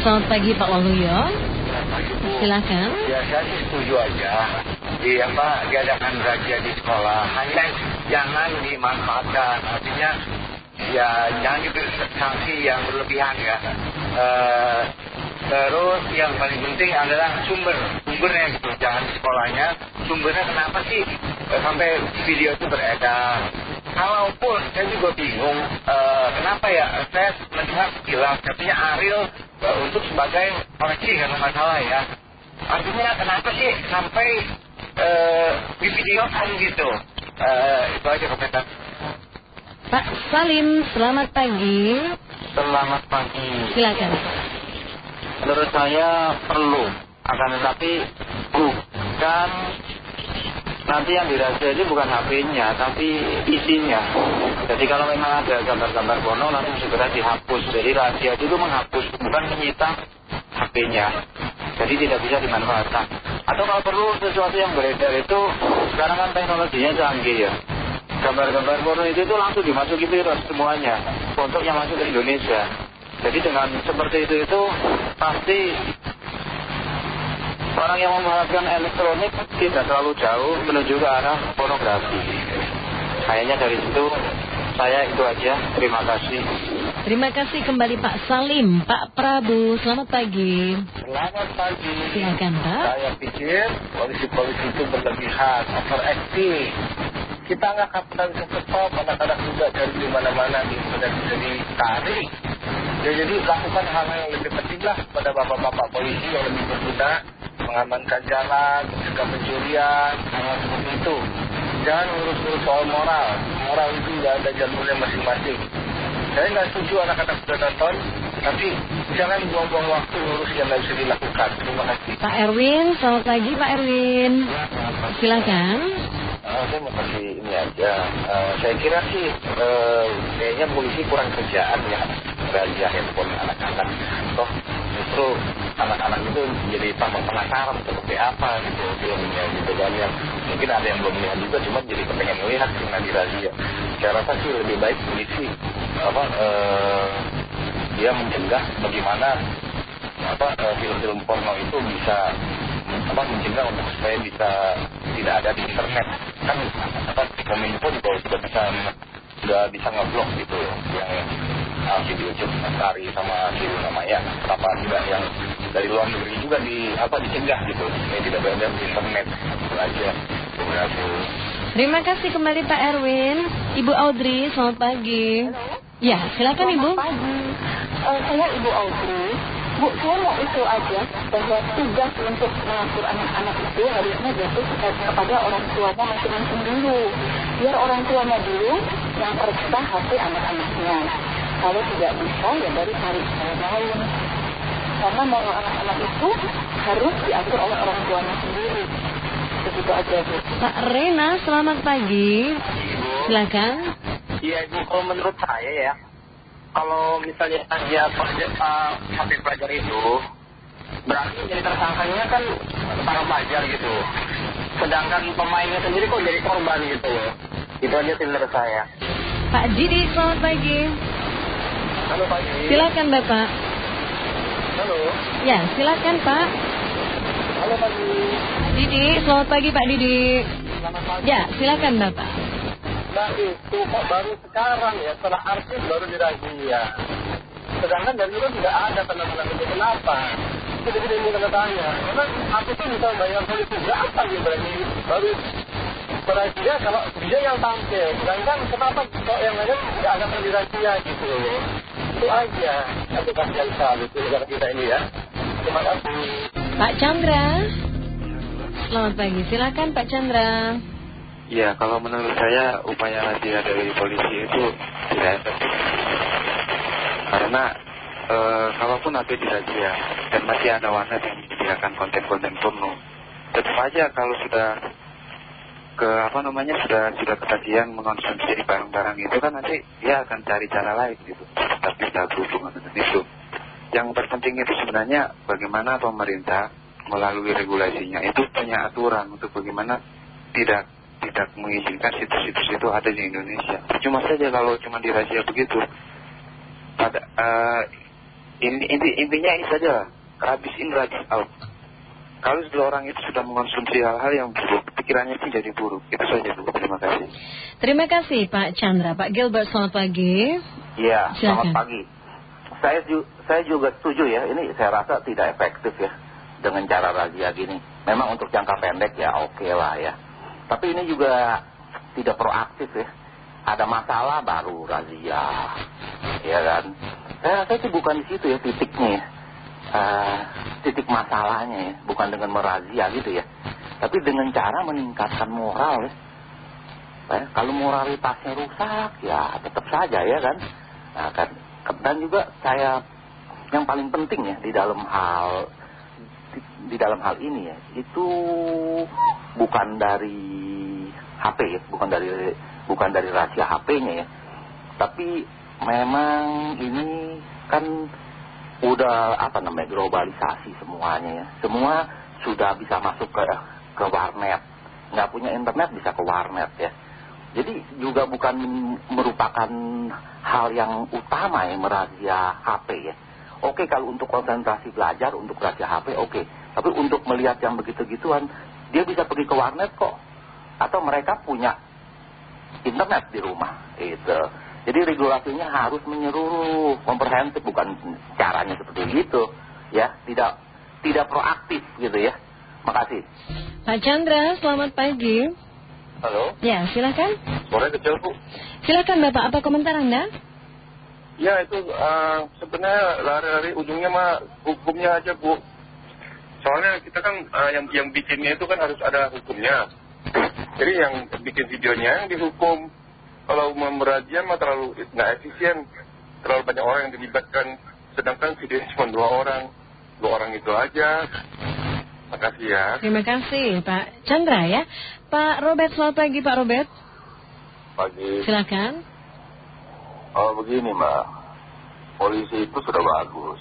selamat pagi Pak Waluyo. Silakan. Ya saya setuju aja di apa diadakan razia di sekolah. Hanya jangan dimanfaatkan. Artinya ya jangan diberi sanksi yang berlebihan ya. Eh, terus yang paling penting adalah sumber sumbernya gitu. Jangan sekolahnya. Sumbernya kenapa sih eh, sampai video itu beredar? Kalaupun saya juga bingung eh, kenapa ya saya mendengar sekilas katanya Ariel untuk sebagai koreksi kalau nggak salah ya. Artinya kenapa sih sampai eh, di videokan gitu? Eh, itu aja komentar. Pak Salim, selamat pagi. Selamat pagi. Silakan. Menurut saya perlu, akan tetapi bukan nanti yang dirahasiakan ini bukan HP-nya, tapi isinya. Jadi kalau memang ada gambar-gambar porno nanti segera dihapus. Jadi rahasia itu menghapus, bukan menyita HP-nya. Jadi tidak bisa dimanfaatkan. Atau kalau perlu sesuatu yang beredar itu, sekarang kan teknologinya canggih ya. Gambar-gambar porno itu, itu langsung dimasuki virus semuanya untuk yang masuk ke Indonesia. Jadi dengan seperti itu itu pasti orang yang memanfaatkan elektronik tidak terlalu jauh menuju ke arah pornografi. Kayaknya dari situ saya itu aja. Terima kasih. Terima kasih kembali Pak Salim. Pak Prabu, selamat pagi. Selamat pagi. Silakan Pak. Saya pikir polisi-polisi itu berlebihan, overacting. Kita nggak kapan bisa stop, anak-anak juga dari di mana-mana di internet bisa ditarik. Ya, jadi lakukan hal yang lebih penting lah pada bapak-bapak polisi yang lebih berguna mengamankan jalan, mencegah pencurian, hal seperti itu. Jangan urus-urus soal moral. Moral itu nggak ada jalurnya masing-masing. Saya nggak setuju anak-anak sudah nonton, tapi jangan buang-buang waktu ngurus yang nggak bisa dilakukan. Terima kasih. Pak Erwin, selamat pagi Pak Erwin. Silakan. Uh, saya mau kasih ini aja. Uh, saya kira sih uh, kayaknya polisi kurang kerjaan ya razia handphone anak-anak. Toh justru anak-anak itu jadi tambah penasaran seperti apa gitu filmnya gitu kan yang mungkin ada yang belum lihat juga cuma jadi kepengen melihat karena di razia. Saya rasa sih lebih baik polisi apa uh, dia mencegah bagaimana apa film-film porno itu bisa apa mencegah untuk supaya bisa tidak ada di internet kan apa kominfo juga sudah bisa sudah bisa ngeblok gitu yang uh, video chat Sari sama Siru namanya kenapa tidak yang dari luar negeri juga di apa dicegah gitu supaya tidak berada di internet itu aja terima kasih Terima kasih kembali Pak Erwin. Ibu Audrey, selamat pagi. Ya, silakan Ibu. Selamat pagi. Eh, saya Ibu Audrey. Bu, saya mau usul aja bahwa tugas untuk mengatur anak-anak itu harusnya jatuh kepada orang tuanya masing-masing dulu. Biar orang tuanya dulu yang periksa HP anak-anaknya. Kalau tidak bisa, ya baru cari cara lain. Karena mau anak-anak itu harus diatur oleh orang tuanya sendiri. Begitu aja, Bu. Pak Rena, selamat pagi. Silakan. Iya Ibu, kalau menurut saya ya, kalau misalnya dia uh, sampai pelajar itu, berarti jadi tersangkanya kan para pelajar gitu. Sedangkan pemainnya sendiri kok jadi korban gitu loh. Itu aja sih menurut saya. Pak Didi, selamat pagi. Halo pagi. Silakan Bapak. Halo. Ya, silakan Pak. Halo pagi. Didi, selamat pagi Pak Didi. Selamat pagi. Ya, silakan Bapak. Nah itu kok baru sekarang ya, setelah artis baru dirazia. Sedangkan dari dulu tidak ada tanda-tanda itu. Kenapa? Jadi ini tanda tanya. Karena artis itu bisa bayar polisi berapa gitu berarti baru berazia kalau dia yang tampil. Sedangkan kenapa kok yang lain tidak ada dirazia gitu loh. Itu aja. Itu kasihan sekali itu negara kita ini ya. Terima kasih. Pak Chandra. Selamat pagi. Silakan Pak Chandra. Ya, kalau menurut saya upaya razia dari polisi itu tidak efektif. Karena e, kalaupun ada dirazia dan masih ada warnet yang menyediakan konten-konten porno, tetap aja kalau sudah ke apa namanya sudah sudah ketagihan mengonsumsi barang-barang itu kan nanti dia akan cari cara lain gitu. Tapi tidak berhubungan dengan itu. Yang terpenting itu sebenarnya bagaimana pemerintah melalui regulasinya itu punya aturan untuk bagaimana tidak tidak mengizinkan situs-situs itu ada di Indonesia. Cuma saja kalau cuma dirazia begitu, pada uh, ini, inti, intinya ini saja Rabis in rabis out kalau seorang itu sudah mengonsumsi hal-hal yang buruk pikirannya pun jadi buruk itu saja Bu terima kasih Terima kasih Pak Chandra Pak Gilbert selamat pagi Iya, Silakan. selamat pagi. Saya, ju- saya juga setuju ya, ini saya rasa tidak efektif ya dengan cara razia gini. Memang untuk jangka pendek ya oke lah ya. Tapi ini juga tidak proaktif ya. Ada masalah baru razia, ya kan? Saya rasa itu bukan di situ ya titiknya ya. Eh, titik masalahnya ya, bukan dengan merazia gitu ya. Tapi dengan cara meningkatkan moral ya. Eh, kalau moralitasnya rusak ya tetap saja ya kan. Nah, kan dan juga saya yang paling penting ya di dalam hal di, di dalam hal ini ya itu bukan dari HP ya, bukan dari bukan dari rahasia HP-nya ya. Tapi memang ini kan udah apa namanya globalisasi semuanya ya. Semua sudah bisa masuk ke ke warnet. Nggak punya internet bisa ke warnet ya. Jadi juga bukan merupakan hal yang utama ya merazia HP ya. Oke kalau untuk konsentrasi belajar, untuk razia HP oke. Tapi untuk melihat yang begitu-gituan, dia bisa pergi ke warnet kok. Atau mereka punya internet di rumah. Itu. Jadi regulasinya harus menyeluruh, komprehensif, bukan caranya seperti itu. Ya, tidak tidak proaktif gitu ya. Makasih. Pak Chandra selamat pagi Halo, Ya silakan suaranya kecil Bu. Silakan Bapak apa komentar Anda Ya itu eh, sebenarnya lari-lari ujungnya mah hukumnya aja bu. Soalnya kita kan eh, yang yang bikinnya itu kan harus ada hukumnya. Jadi yang bikin videonya yang dihukum. Kalau memerhatian mah terlalu nggak efisien, terlalu banyak orang yang dilibatkan. Sedangkan videonya cuma dua orang, dua orang itu aja. Makasih ya. Terima kasih Pak Chandra ya Pak Robert selamat pagi Pak Robert Pagi. Silakan Oh begini mbak, polisi itu sudah bagus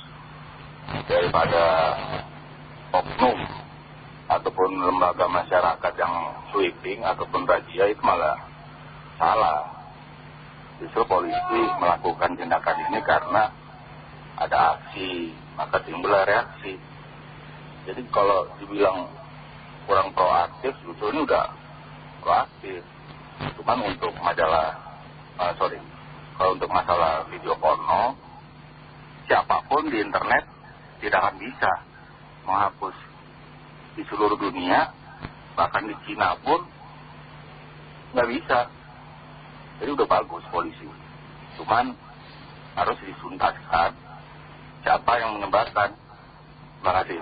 daripada oknum ataupun lembaga masyarakat yang sweeping ataupun razia itu malah salah. Justru polisi melakukan tindakan ini karena ada aksi, maka timbul reaksi. Jadi kalau dibilang kurang proaktif, ini udah proaktif. Cuman untuk majalah, ah, sorry, kalau untuk masalah video porno, siapa pun di internet tidak akan bisa menghapus di seluruh dunia, bahkan di Cina pun nggak bisa. Jadi udah bagus polisi. Cuman harus disuntaskan siapa yang menyebarkan. Terima kasih.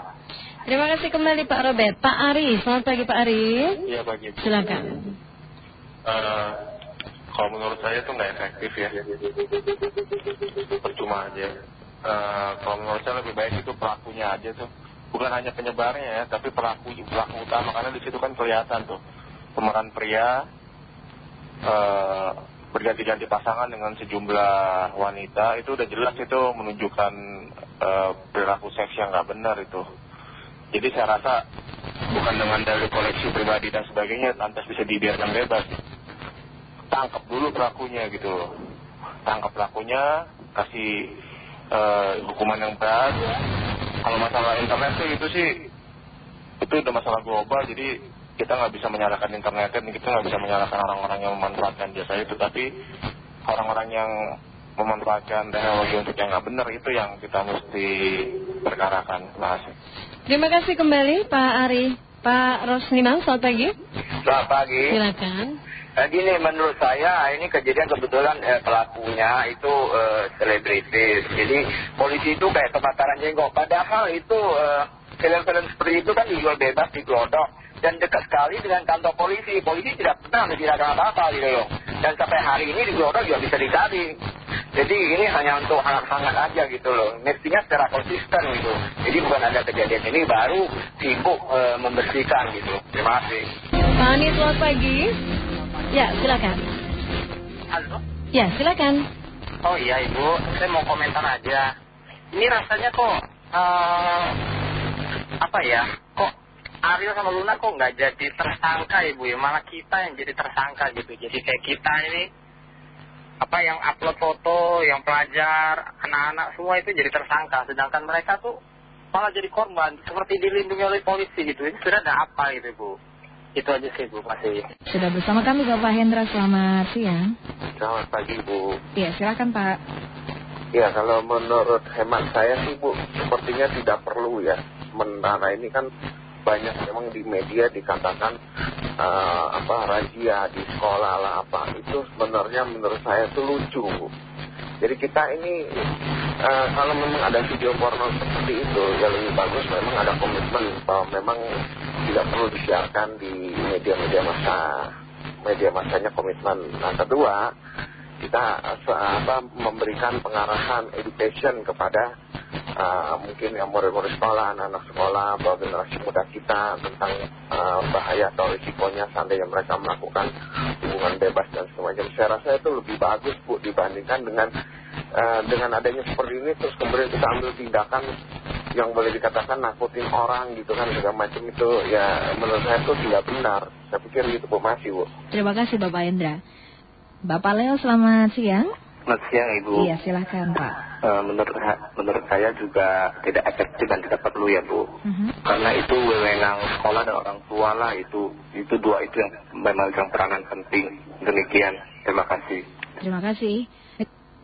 Terima kasih kembali Pak Robert Pak Ari selamat pagi Pak Ari Iya bagi. Silakan Eh, kalau menurut saya itu nggak efektif ya. Percuma aja. Eh, kalau menurut saya lebih baik itu pelakunya aja tuh. Bukan hanya penyebarnya ya, tapi pelaku pelaku utama karena di situ kan kelihatan tuh pemeran pria eh, berganti-ganti pasangan dengan sejumlah wanita itu udah jelas itu menunjukkan perilaku seks yang nggak benar itu. Jadi saya rasa bukan dengan dari koleksi pribadi dan sebagainya lantas bisa dibiarkan bebas. Tangkap dulu pelakunya gitu. Tangkap pelakunya, kasih eh, hukuman yang berat. Kalau masalah internet sih itu sih itu udah masalah global jadi kita nggak bisa menyalahkan internet kita nggak bisa menyalahkan orang-orang yang memanfaatkan jasa itu tapi orang-orang yang memanfaatkan teknologi untuk yang nggak benar itu yang kita mesti perkarakan. Terima kasih. Terima kasih kembali Pak Ari Pak Rosniman selamat pagi Selamat pagi. Silakan Eh, gini menurut saya ini kejadian kebetulan eh, pelakunya itu eh, selebritis. Jadi polisi itu kayak kebakaran jenggot. Padahal itu eh, film-film seperti itu kan dijual bebas di Glodok dan dekat sekali dengan kantor polisi. Polisi tidak pernah menjelaskan apa-apa gitu loh. Dan sampai hari ini di Glodok juga bisa dicari. Jadi ini hanya untuk hangat-hangat aja gitu loh. Mestinya secara konsisten gitu. Jadi bukan ada kejadian ini baru sibuk eh, membersihkan gitu. Terima kasih. Pak Ani selamat pagi Ya silakan Halo. Ya silakan Oh iya ibu, saya mau komentar aja. Ini rasanya kok eh, apa ya? Kok Ariel sama Luna kok nggak jadi tersangka ibu ya? Malah kita yang jadi tersangka gitu. Jadi kayak kita ini apa yang upload foto, yang pelajar, anak-anak semua itu jadi tersangka. Sedangkan mereka tuh malah jadi korban, seperti dilindungi oleh polisi gitu. Ini sudah ada apa gitu Bu? Itu aja sih Bu, masih. Sudah bersama kami Bapak Hendra, selamat siang. Selamat pagi Bu. Iya, silakan Pak. Ya kalau menurut hemat saya sih Bu, sepertinya tidak perlu ya. Menara ini kan banyak memang di media dikatakan uh, apa razia di sekolah lah apa itu sebenarnya menurut saya itu lucu. Jadi kita ini uh, kalau memang ada video porno seperti itu ya lebih bagus memang ada komitmen bahwa memang tidak perlu disiarkan di media-media masa media masanya komitmen. Nah kedua kita uh, apa, memberikan pengarahan education kepada uh, mungkin yang murid-murid sekolah, anak-anak sekolah, bahwa generasi muda kita tentang uh, bahaya atau risikonya seandainya mereka melakukan hubungan bebas dan semacam. Saya rasa itu lebih bagus Bu dibandingkan dengan uh, dengan adanya seperti ini terus kemudian kita ambil tindakan yang boleh dikatakan nakutin orang gitu kan segala macam itu ya menurut saya itu tidak benar. Saya pikir gitu Bu masih Bu. Terima kasih Bapak Hendra. Bapak Leo, selamat siang. Selamat siang Ibu. Iya, silahkan Pak. Uh, menurut, menurut saya juga tidak efektif dan tidak perlu ya Bu. Uh -huh. Karena itu wewenang sekolah dan orang tua lah itu, itu dua itu yang memegang peranan penting. Demikian, terima kasih. Terima kasih.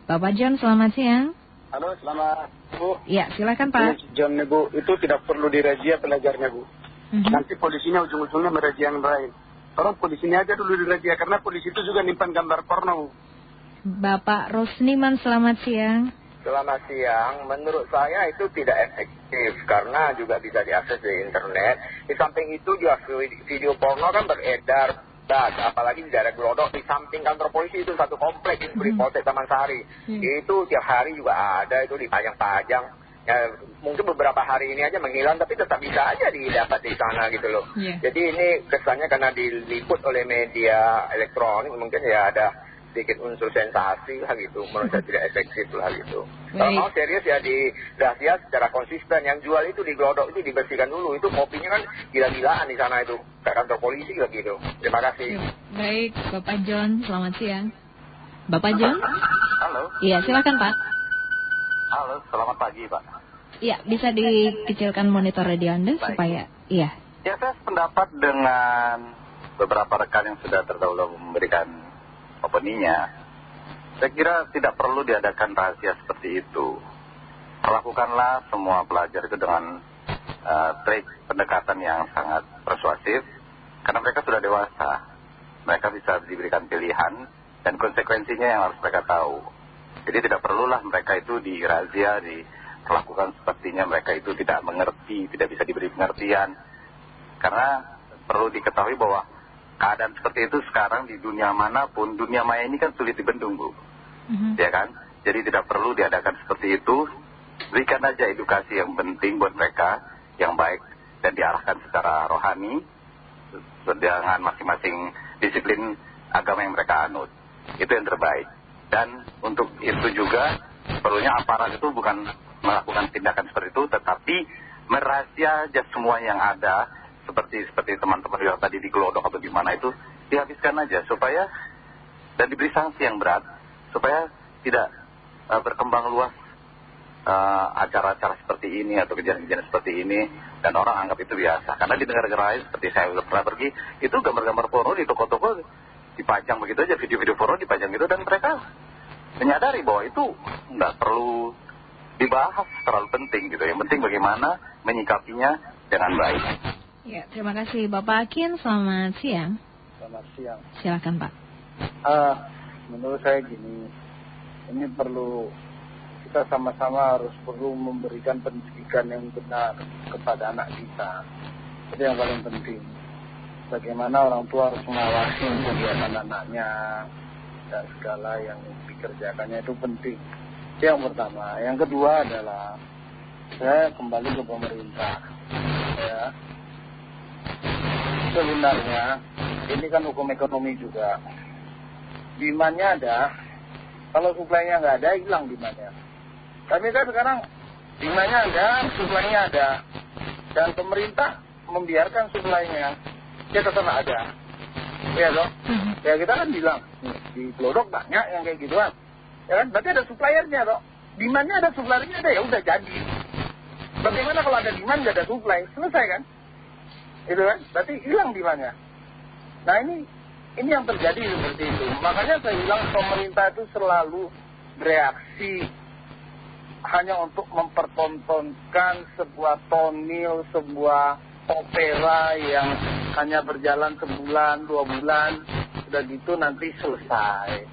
Bapak John, selamat siang. Halo, selamat Bu. Iya, silakan Pak. Ini John nih Bu, itu tidak perlu dirazia pelajarnya Bu. Uh -huh. Nanti polisinya ujung-ujungnya merazia yang lain. Orang polisi ini aja dulu dirazia karena polisi itu juga nimpan gambar porno. Bapak Rosniman, selamat siang. Selamat siang, menurut saya itu tidak efektif karena juga bisa diakses di internet. Di samping itu juga video porno kan beredar, dan apalagi di daerah Glodok di samping kantor polisi itu satu komplek di hmm. Polsek Taman Sari. Hmm. Itu tiap hari juga ada itu dipajang-pajang ya mungkin beberapa hari ini aja menghilang tapi tetap bisa aja didapat di sana gitu loh. Yeah. Jadi ini kesannya karena diliput oleh media elektronik mungkin ya ada sedikit unsur sensasi lah gitu. Menurut saya tidak efektif lah gitu. Kalau mau serius ya di rahasia secara konsisten. Yang jual itu di Glodok itu dibersihkan dulu. Itu kopinya kan gila-gilaan di sana itu. Kayak kantor polisi lah gitu. Terima kasih. Baik, Bapak John, selamat siang. Bapak John? Halo. Iya, silakan Pak. Halo, selamat pagi Pak. Iya, bisa dikecilkan monitor radio Anda Baik. supaya, iya. Ya saya sependapat dengan beberapa rekan yang sudah terdahulu memberikan opininya. Saya kira tidak perlu diadakan rahasia seperti itu. Perlakukanlah semua pelajar itu dengan uh, trik pendekatan yang sangat persuasif. Karena mereka sudah dewasa. Mereka bisa diberikan pilihan dan konsekuensinya yang harus mereka tahu. Jadi tidak perlulah mereka itu dirazia, diperlakukan sepertinya mereka itu tidak mengerti, tidak bisa diberi pengertian. Karena perlu diketahui bahwa keadaan seperti itu sekarang di dunia mana pun, dunia maya ini kan sulit dibendung Bu. Mhm. Ya kan? Jadi tidak perlu diadakan seperti itu. Berikan aja edukasi yang penting buat mereka, yang baik, dan diarahkan secara rohani dengan masing-masing disiplin agama yang mereka anut. Itu yang terbaik. Dan untuk itu juga perlunya aparat itu bukan melakukan tindakan seperti itu, tetapi merahasia aja semua yang ada, seperti seperti teman-teman yang tadi di Glodok atau di mana itu, dihabiskan aja supaya dan diberi sanksi yang berat, supaya tidak uh, berkembang luas acara-acara uh, seperti ini atau kejadian-kejadian seperti ini dan orang anggap itu biasa. Karena di negara-negara lain seperti saya sudah pernah pergi, itu gambar-gambar porno di toko-toko dipajang begitu aja, video-video porno dipajang gitu dan mereka menyadari bahwa itu nggak perlu dibahas terlalu penting gitu. Yang penting bagaimana menyikapinya dengan baik. Ya, terima kasih Bapak Akin, selamat siang. Selamat siang. Silakan Pak. Uh, menurut saya gini, ini perlu kita sama-sama harus perlu memberikan pendidikan yang benar kepada anak kita. Itu yang paling penting. Bagaimana orang tua harus mengawasi kegiatan anak-anaknya dan segala yang dikerjakannya itu penting. Itu yang pertama. Yang kedua adalah saya kembali ke pemerintah. Ya. Sebenarnya ini kan hukum ekonomi juga. Demandnya ada, kalau suplainya nggak ada, hilang demandnya. Tapi kan sekarang demandnya ada, suplainya ada. Dan pemerintah membiarkan suplainya, dia tetap ada. ya dong ya kita kan bilang di Glodok banyak yang kayak gituan. Ya kan? Berarti ada suppliernya dong demandnya ada suppliernya ada ya udah jadi. Bagaimana kalau ada demand nggak ada supply? Selesai kan itu kan berarti hilang demandnya nah ini ini yang terjadi seperti itu makanya saya bilang pemerintah itu selalu bereaksi hanya untuk mempertontonkan sebuah tonil, sebuah opera yang hanya berjalan sebulan, dua bulan, sudah gitu nanti selesai.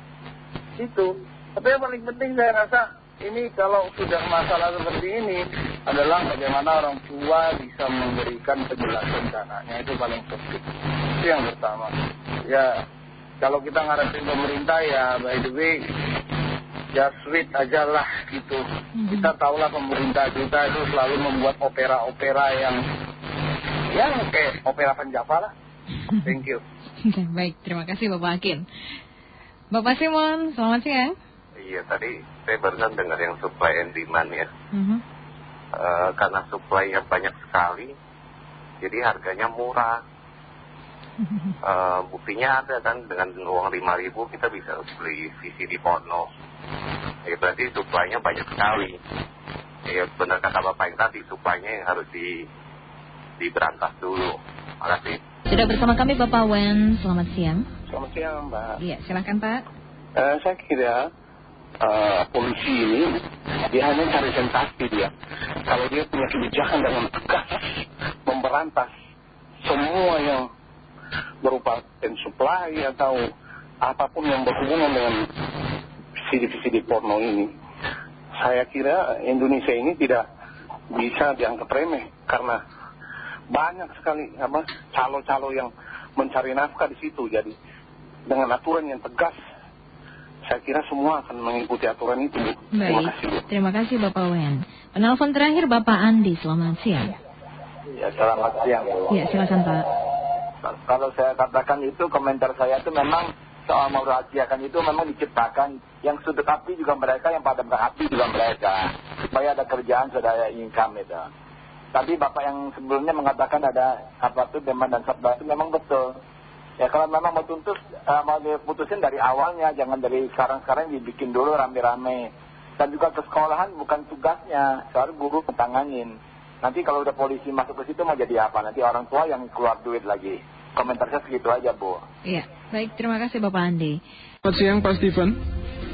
Itu. Tapi yang paling penting saya rasa ini kalau sudah masalah seperti ini adalah bagaimana orang tua bisa memberikan penjelasan ke anaknya itu paling penting. Itu yang pertama. Ya kalau kita ngarepin pemerintah ya by the way ya sweet aja lah gitu. Kita tahulah pemerintah kita itu selalu membuat opera-opera yang yang kayak opera Penjava lah. Thank you. Baik. Terima kasih Bapak Akin. Bapak Simon, selamat siang. Iya tadi saya barusan dengar yang supply and demand ya. Mhm. Eh, karena supply-nya banyak sekali, jadi harganya murah. Eh, buktinya ada kan dengan uang 5 ribu kita bisa beli VCD porno. Ya berarti supply-nya banyak sekali. Ya benar kata Bapak yang tadi, supply-nya yang harus di, diberantas dulu. Makasih. Sudah bersama kami Bapak Wen, selamat siang. Selamat siang Mbak. Iya, silakan Pak. Eh, saya kira eh, polisi ini dia hanya cari sensasi dia. Kalau dia punya kebijakan dengan tegas memberantas semua yang berupa pen supply atau apa pun yang berhubungan dengan CD-CD porno ini, saya kira Indonesia ini tidak bisa dianggap remeh karena banyak sekali apa calo-calo yang mencari nafkah di situ. Jadi dengan aturan yang tegas, saya kira semua akan mengikuti aturan itu. Bu. Terima Baik, kasih. Bu. terima kasih Bapak Wen. Penelpon terakhir Bapak Andi, selamat siang. Ya, selamat siang. Bu. Iya, silakan Pak. Kalau saya katakan itu, komentar saya itu memang soal merahasiakan itu memang diciptakan. Yang sudut api juga mereka, yang pada berapi juga mereka. Supaya ada kerjaan, ada income itu. Tapi Bapak yang sebelumnya mengatakan ada apa itu demand dan supply itu memang betul. Ya kalau memang mau tuntut, eh, mau diputusin dari awalnya, jangan dari sekarang-sekarang dibikin dulu rame-rame. Dan juga ke sekolahan bukan tugasnya, soalnya guru ketanganin. Nanti kalau udah polisi masuk ke situ mau jadi apa? Nanti orang tua yang keluar duit lagi. Komentar saya segitu aja, Bu. Iya, baik, terima kasih Bapak Andi. Selamat siang Pak Steven.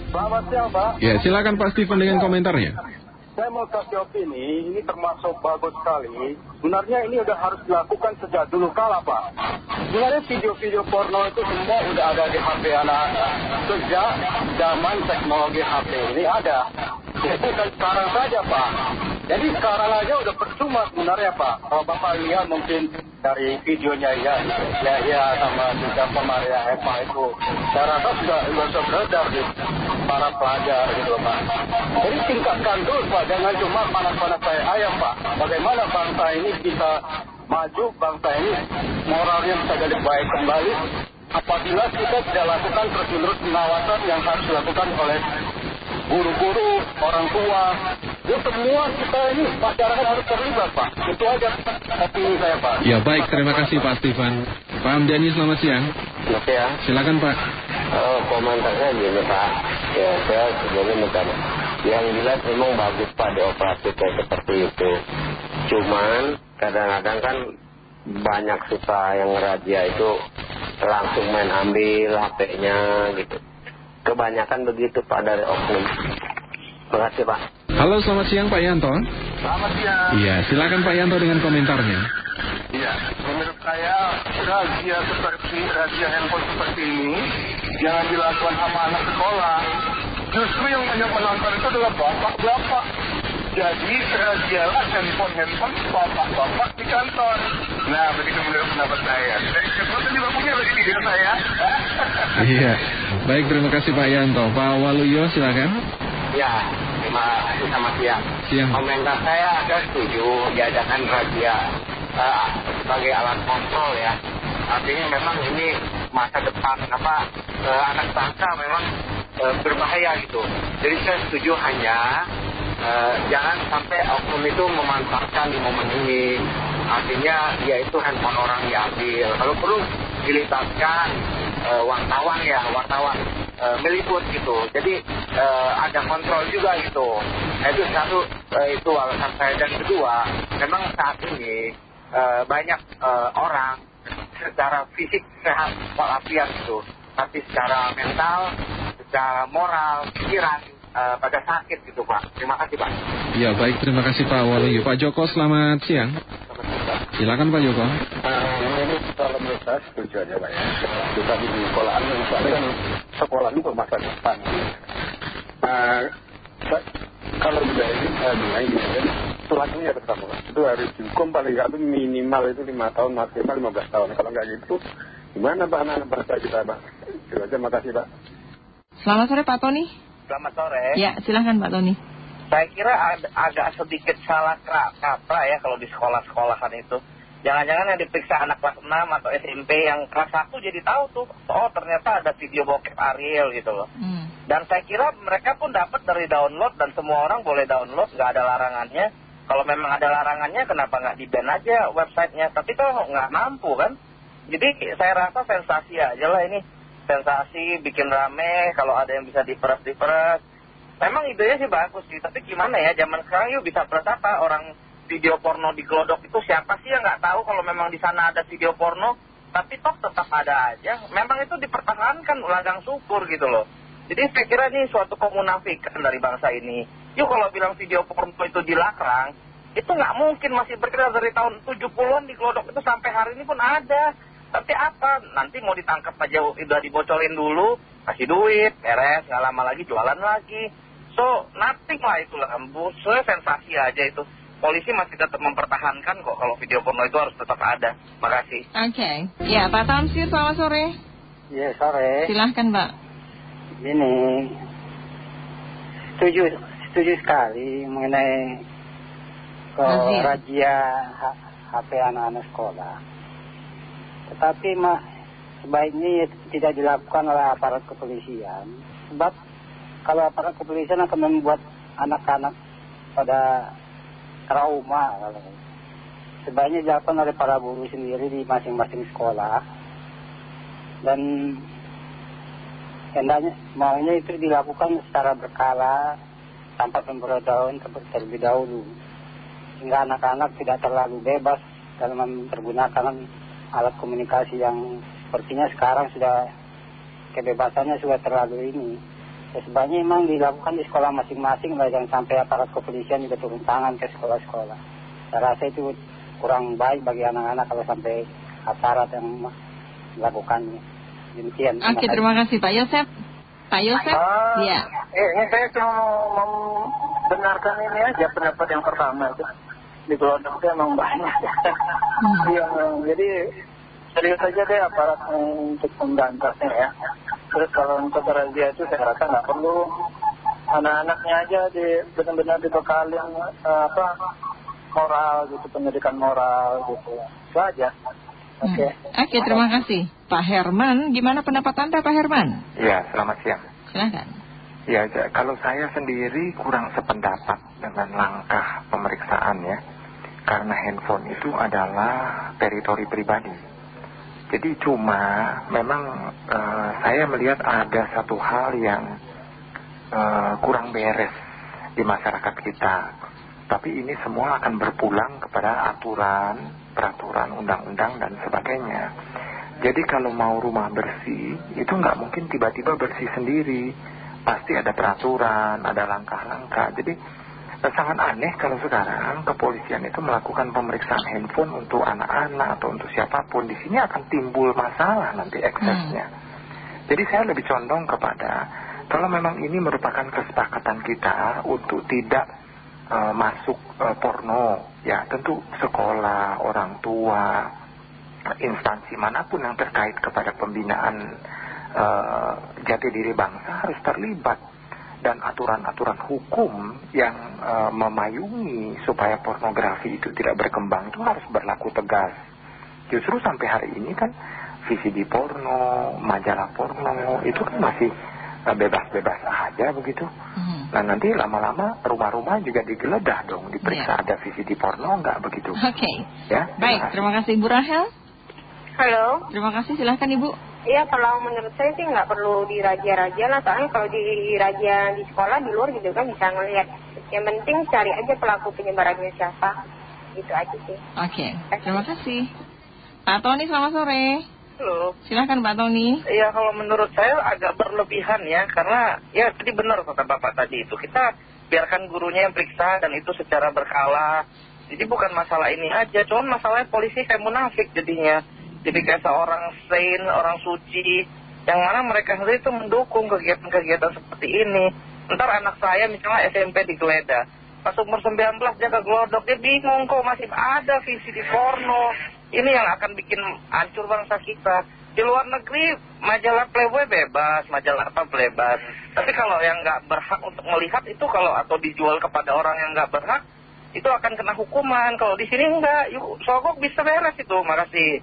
Selamat siang Pak. Ya, silakan Pak Steven dengan komentarnya. Saya mau kasih opini, ini termasuk bagus sekali. Sebenarnya ini udah harus dilakukan sejak dulu kala Pak. Sebenarnya video-video porno itu semua udah ada di HP anak. Sejak zaman teknologi HP ini ada. Itu kan sekarang saja Pak. Jadi sekarang aja udah percuma sebenarnya Pak. Kalau Bapak lihat mungkin dari videonya ya, ya, ya sama juga Maria Eva itu. Saya rasa sudah, sudah beredar di para pelajar gitu Pak. Jadi tingkatkan dulu Pak, jangan cuma panas-panas kayak ayam Pak. Bagaimana bangsa ini bisa maju, bangsa ini moralnya bisa jadi baik kembali. Apabila kita tidak lakukan terus-menerus pengawasan yang harus dilakukan oleh guru-guru, orang tua, ya semua kita ini masyarakat harus terlibat Pak. Itu aja opini saya Pak. Ya, baik, terima kasih Pak Steven. Pak Amdani, selamat siang. Oke ya. Silakan Pak. Oh, komentarnya gini Pak, ya saya sebenarnya bukan yang jelas memang bagus Pak dioperasi kayak seperti itu. Cuman kadang-kadang kan banyak suka yang razia itu langsung main ambil HP-nya gitu. Kebanyakan begitu Pak dari oknum. Terima kasih Pak. Halo, selamat siang Pak Yanto. Selamat siang. Iya, silakan Pak Yanto dengan komentarnya. Iya, menurut saya razia seperti razia handphone seperti ini jangan dilakukan sama anak sekolah. Justru yang banyak menonton itu adalah bapak-bapak. Jadi razialah handphone-handphone bapak-bapak di kantor. Nah, begitu menurut pendapat saya. Saya sebutkan juga punya bagi video saya. Iya, baik, terima kasih Pak Yanto. Pak Waluyo, silakan. Ya, terima kasih sama siang. Siang. Komentar saya agak setuju diadakan razia eh, sebagai alat kontrol ya. Artinya memang ini masa depan apa eh, anak bangsa memang eh, berbahaya gitu. Jadi saya setuju hanya jangan sampai oknum itu memanfaatkan di momen ini. Artinya dia itu handphone orang diambil. Kalau perlu dilibatkan eh, wartawan ya, wartawan eh, meliput gitu. Jadi eh, ada kontrol juga gitu. Nah, itu satu eh, itu alasan saya dan kedua, memang saat ini eh, banyak eh, orang secara fisik sehat walafiat gitu, tapi secara mental, secara moral, pikiran eh, pada sakit gitu Pak. Terima kasih Pak. Ya baik, terima kasih Pak Waluyo. Pak Joko, selamat siang. Silakan Pak Joko. Nah, ini kalau menurut saya setuju aja Pak ya. Tetapi di sekolahan, kan sekolah itu masa depan. Nah, sa- kalau budaya ini saya bilang gini kan, pelakunya itu harus dihukum paling nggak itu minimal itu lima tahun maksimal 15 tahun. Kalau nggak gitu, gimana Pak anak-anak bangsa kita Pak? Itu aja, makasih Pak. Selamat sore Pak Tony. Selamat sore. Ya, silahkan Pak Tony. Saya kira ag- agak sedikit salah kata ya kalau di sekolah-sekolahan itu. Jangan-jangan yang diperiksa anak kelas 6 atau SMP yang kelas 1 jadi tahu tuh, oh ternyata ada video bokep Ariel gitu loh. Hmm. Dan saya kira mereka pun dapat dari download dan semua orang boleh download, nggak ada larangannya. Kalau memang ada larangannya, kenapa nggak di-ban aja websitenya? Tapi tuh nggak mampu kan? Jadi saya rasa sensasi aja lah ini. Sensasi, bikin rame, kalau ada yang bisa diperes-diperes. Memang idenya sih bagus sih, tapi gimana ya, zaman sekarang yuk bisa peres apa? Orang video porno di Glodok itu siapa sih yang nggak tahu kalau memang di sana ada video porno? Tapi toh tetap ada aja. Memang itu dipertahankan ulagang syukur gitu loh. Jadi saya kira ini suatu kemunafikan dari bangsa ini. Yuk kalau bilang video porno itu dilarang, itu nggak mungkin masih berkira dari tahun 70-an di Glodok itu sampai hari ini pun ada. Tapi apa? Nanti mau ditangkap aja udah dibocorin dulu, kasih duit, beres, nggak lama lagi jualan lagi. So, nothing lah itulah. Saya sensasi aja itu. Polisi masih tetap mempertahankan kok kalau video porno itu harus tetap ada. Makasih. Oke. Ya, Pak Tamsir, selamat sore. Iya sore. Silahkan Pak. Ini setuju setuju sekali mengenai Razia. HP anak-anak sekolah. Tetapi mah sebaiknya tidak dilakukan oleh aparat kepolisian. Sebab kalau aparat kepolisian akan membuat anak-anak pada trauma. Kalau sebaiknya dilakukan oleh para guru sendiri di masing-masing sekolah. Dan hendaknya maunya itu dilakukan secara berkala tanpa pemberitahuan ter- terlebih dahulu sehingga anak-anak tidak terlalu bebas dalam mempergunakan alat komunikasi yang sepertinya sekarang sudah kebebasannya sudah terlalu ini ya, sebaiknya memang dilakukan di sekolah masing-masing lah jangan sampai aparat kepolisian juga turun tangan ke sekolah-sekolah saya rasa itu kurang baik bagi anak-anak kalau sampai aparat yang melakukannya demikian Oke, terima kasih Pak Yosep. Pak Yosep? Ah, Ya. eh, ini saya cuma mau membenarkan ini aja pendapat yang pertama itu. Di Glodok itu emang banyak. Iya, jadi serius saja deh aparat untuk memberantasnya ya. Terus kalau untuk razia itu saya rasa nggak perlu anak-anaknya aja di benar-benar dibekali yang eh, apa moral gitu, pendidikan moral gitu. Itu aja. Oke. Hmm. Oke, terima kasih. Pak Herman, gimana pendapat Anda Pak Herman? Ya, selamat siang. Silahkan. Ya, kalau saya sendiri kurang sependapat dengan langkah pemeriksaan ya. Karena handphone itu adalah teritori pribadi. Jadi cuma memang eh, saya melihat ada satu hal yang eh, kurang beres di masyarakat kita. Tapi ini semua akan berpulang kepada aturan, peraturan, undang-undang dan sebagainya. Jadi kalau mau rumah bersih, itu nggak mungkin tiba-tiba bersih sendiri. Pasti ada peraturan, ada langkah-langkah. Jadi sangat aneh kalau sekarang kepolisian itu melakukan pemeriksaan handphone untuk anak-anak atau untuk siapa pun. Di sini akan timbul masalah nanti eksesnya. Jadi saya lebih condong kepada kalau memang ini merupakan kesepakatan kita untuk tidak eh, masuk eh, porno, ya tentu sekolah, orang tua, instansi mana pun yang terkait kepada pembinaan eh, jati diri bangsa harus terlibat dan aturan-aturan hukum yang eh, memayungi supaya pornografi itu tidak berkembang itu harus berlaku tegas. Justru sampai hari ini kan VCD porno, majalah porno itu kan masih eh, bebas-bebas aja begitu. Nah nanti lama-lama rumah-rumah juga digeledah dong, diperiksa ada VCD porno nggak begitu. Oke. Ya, terima Baik, kasih. terima kasih Bu Rahel. Halo. Terima kasih, silahkan Ibu. Iya, kalau menurut saya sih nggak perlu diraja-raja lah. Soalnya kalau diraja di sekolah, di luar juga kan bisa ngelihat. Yang penting cari aja pelaku penyebarannya siapa. Gitu aja sih. Oke, terima kasih. Pak Tony, selamat sore. Halo. Silahkan Pak Tony. Iya kalau menurut saya agak berlebihan ya karena ya tadi benar kata Bapak tadi itu kita biarkan gurunya yang periksa dan itu secara berkala. Jadi bukan masalah ini aja, cuman masalahnya polisi kayak munafik jadinya. Kayak seorang saint, orang suci, yang mana mereka sendiri itu mendukung kegiatan-kegiatan seperti ini. Ntar anak saya misalnya SMP digeledah, pas umur 19 dia ke gelodok, dia bingung kok masih ada visi di porno. Ini yang akan bikin hancur bangsa kita. Di luar negeri majalah Playboy bebas, majalah apa bebas. Tapi kalau yang nggak berhak untuk melihat itu kalau atau dijual kepada orang yang nggak berhak, itu akan kena hukuman. Kalau di sini enggak, yuk sogok bisa beres itu. Makasih.